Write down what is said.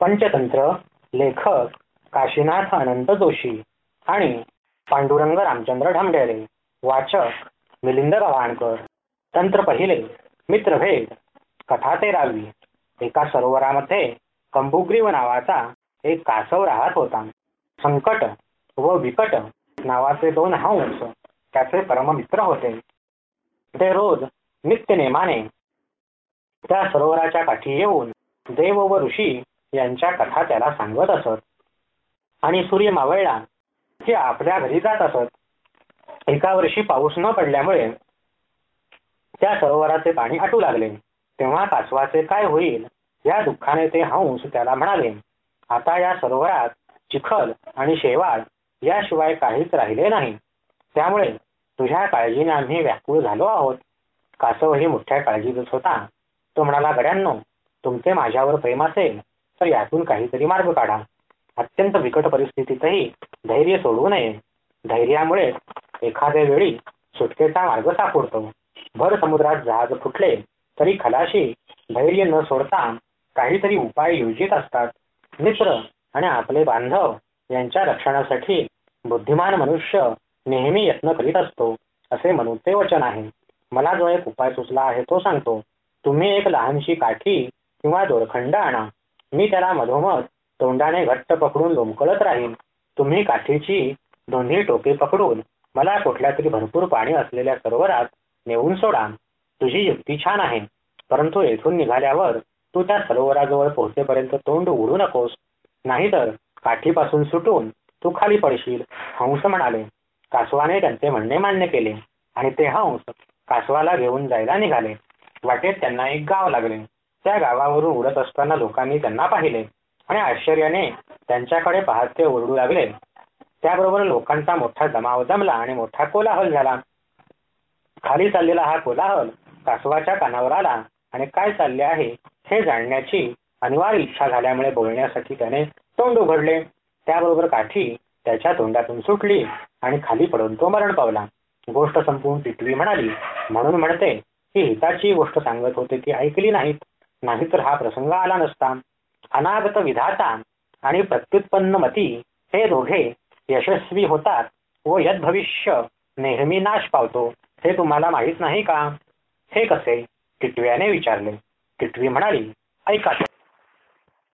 पंचतंत्र लेखक काशीनाथ अनंत जोशी आणि पांडुरंग रामचंद्र ढामडेरे वाचक मिलिंद गव्हाणकर तंत्र पहिले मित्रभेद. कथा तेरावी. एका सरोवरामध्ये कंबुग्रीव नावाचा एक कासव राहत होता. संकट व विकट नावाचे दोन हंस त्याचे परममित्र होते. ते रोज नित्य नेमाने त्या सरोवराच्या काठी येऊन देव व ऋषी यांच्या कथा त्याला सांगत असत. आणि सूर्य मावळला. की आपल्या घरी जात असत. एका वर्षी पाऊस न पडल्यामुळे त्या सरोवराचे पाणी आटू लागले. तेव्हा कासवाचे काय होईल? या दुःखाने ते हंस त्याला म्हणाले आता या सरोवरात चिखल आणि शेवाळ याशिवाय काहीच राहिले नाही. त्यामुळे तुझ्या काळजीने आम्ही व्याकुळ झालो आहोत. कासवही मोठ्या काळजीतच होता. तो म्हणाला गड्यांनो तुमचे माझ्यावर प्रेम असेल. तर यातून काहीतरी मार्ग काढा. अत्यंत बिकट परिस्थितीतही धैर्य सोडू नये. धैर्यामुळे एखाद्या वेळी सुटकेचा मार्ग सापडतो. भर समुद्रात जहाज फुटले तरी खलाशी धैर्य न सोडता काहीतरी उपाय योजित असतात. मित्र आणि आपले बांधव यांच्या रक्षणासाठी बुद्धिमान मनुष्य नेहमी यत्न करीत असतो असे म्हणूचे वचन आहे. मला जो एक उपाय सुचला आहे तो सांगतो. तुम्ही एक लहानशी काठी किंवा दोरखंड आणा. मी त्याला मधोमध तोंडाने घट्ट पकडून लोंबकळत राहीन. तुम्ही काठीची दोन्ही टोके पकडून मला कुठल्या तरी भरपूर पाणी असलेल्या सरोवरात नेऊन सोडा. तुझी युक्ती छान आहे. परंतु येथून निघाल्यावर तू त्या सरोवराजवळ पोहोचेपर्यंत तोंड उडू नकोस. नाहीतर काठीपासून सुटून तू खाली पडशील हंस म्हणाले. कासवाने त्यांचे म्हणणे मान्य केले आणि ते हंस कासवाला घेऊन जायला निघाले. वाटेत त्यांना एक गाव लागले. त्या गावावरून उडत असताना लोकांनी त्यांना पाहिले आणि आश्चर्याने त्यांच्याकडे पाहत ते ओरडू लागले. त्याबरोबर लोकांचा मोठा जमाव जमला आणि मोठा कोलाहल झाला. खाली चाललेला हा कोलाहल कासवाच्या कानावर आला आणि काय चालले आहे हे जाणण्याची अनिवार्य इच्छा झाल्यामुळे बोलण्यासाठी त्याने तोंड उघडले. त्याबरोबर काठी त्याच्या तोंडातून सुटली आणि खाली पडून तो मरण पावला. गोष्ट संपवून टिटवी म्हणाली. म्हणून म्हणते की हिताची गोष्ट सांगत होते ती ऐकली नाहीत. नाहीतर हा प्रसंग आला नसता. अनागत विधाता आणि प्रत्युत्पन्न मती हे दोघे यशस्वी होतात व यद भविष्य नेहमी नाश पावतो. हे तुम्हाला माहीत नाही का? हे कसे? टिटव्याने विचारले. टिटवी म्हणाली ऐका